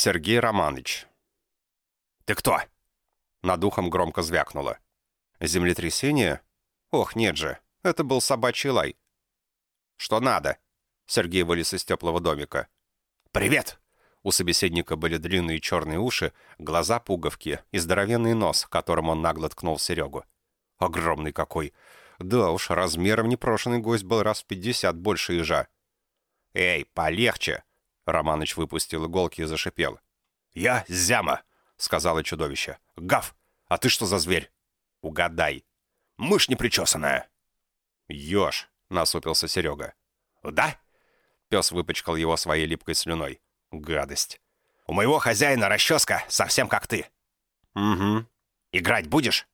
Сергей Романович. «Ты кто?» Над ухом громко звякнуло. «Землетрясение? Ох, нет же, это был собачий лай». «Что надо?» Сергей вылез из теплого домика. «Привет!» У собеседника были длинные черные уши, глаза пуговки и здоровенный нос, которым он нагло ткнул Серегу. Огромный какой! Да уж, размером непрошенный гость был раз в пятьдесят больше ежа. «Эй, полегче!» Романыч выпустил иголки и зашипел. «Я Зяма!» — сказала чудовище. «Гав! А ты что за зверь?» «Угадай!» «Мышь непричесанная!» «Еж!» — насупился Серега. «Да?» Пес выпачкал его своей липкой слюной. Гадость. «У моего хозяина расческа совсем как ты». «Угу». «Играть будешь?»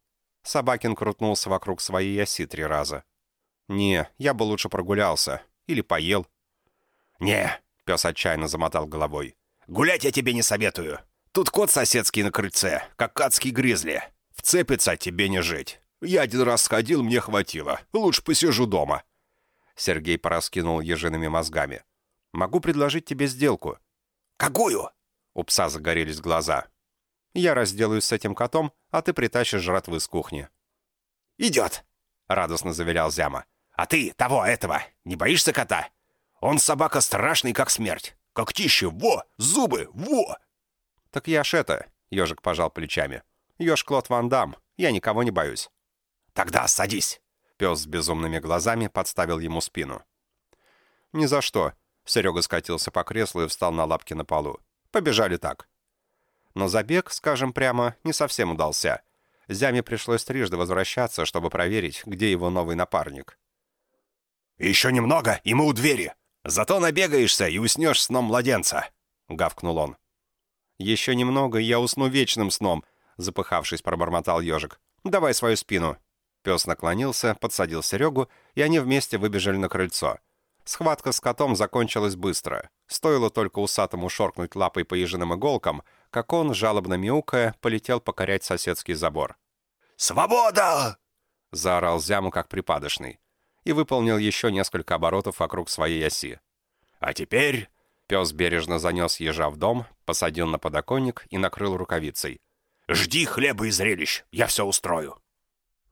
Собакин крутнулся вокруг своей оси три раза. «Не, я бы лучше прогулялся. Или поел». «Не», — пес отчаянно замотал головой. «Гулять я тебе не советую. Тут кот соседский на крыльце, как адский гризли. Вцепится, тебе не жить. Я один раз сходил, мне хватило. Лучше посижу дома». Сергей пораскинул ежиными мозгами. «Могу предложить тебе сделку». «Какую?» У пса загорелись глаза. «Я разделаюсь с этим котом, а ты притащишь жратвы с кухни». «Идет!» — радостно заверял Зяма. «А ты, того, этого, не боишься кота? Он собака страшный, как смерть. Когтище, во! Зубы, во!» «Так я ж это...» — ежик пожал плечами. «Еж Клод Ван Дам. Я никого не боюсь». «Тогда садись!» Пес с безумными глазами подставил ему спину. «Ни за что!» Серега скатился по креслу и встал на лапки на полу. «Побежали так». Но забег, скажем прямо, не совсем удался. Зяме пришлось трижды возвращаться, чтобы проверить, где его новый напарник. «Еще немного, и мы у двери. Зато набегаешься и уснешь сном младенца», — гавкнул он. «Еще немного, и я усну вечным сном», — запыхавшись, пробормотал ежик. «Давай свою спину». Пес наклонился, подсадил Серегу, и они вместе выбежали на крыльцо. Схватка с котом закончилась быстро. Стоило только усатому шоркнуть лапой по ежиным иголкам, как он, жалобно мяукая, полетел покорять соседский забор. «Свобода!» — заорал Зяму как припадочный. И выполнил еще несколько оборотов вокруг своей оси. «А теперь...» Пес бережно занес ежа в дом, посадил на подоконник и накрыл рукавицей. «Жди хлеба и зрелищ, я все устрою».